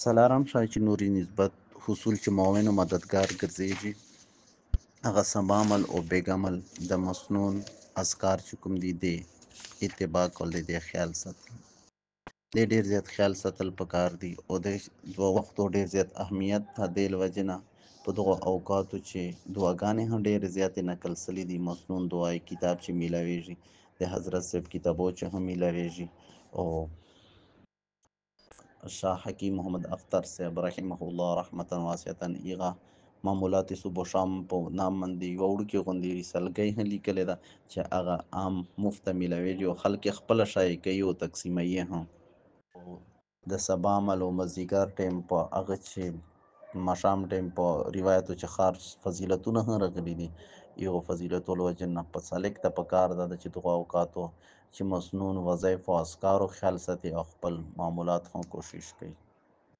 څلورم شای چې نوري نسبت حصول چې معاون او مددگار ګرځېږي هغه سم عمل او بیګ عمل د مسنون اذکار چې کوم دي دی اتباع کول دی د خیال ساتل د ډیر زیات خیال ساتل پکار دي او د دوه وختو ډیر زیات اهمیت ته د وجنه په دغه اوقاتو چې دعاګانې هم ډیر زیات نقل سلی دي مسنون دعای کتاب چې میلاویږي د حضرت صاحب کتابو چې هم میلاویږي او شاه حکیم محمد اختر صاحب رحمہ اللہ رحمتا واسعتا ایغا معمولات صبح و شام پو نام باندې یو وړوکې غوندې رسالګۍ هم لیکلې دا چې هغه عام مفت میلاویږي او خلک خپل شایع کوي او تقسیموي هم ہاں۔ د سبا ملو او مازدیګر ټیم په هغه چې ماښام ټیم په روایتو چې خاص فضیلتونه هم راغلي دي یو فضیلت الوجه نه په سالک ته پکار ده چې دغه اوقاتو چې مسنون وظایف او اسکارو خیال ساتي او خپل معمولات هم کوشش کوي.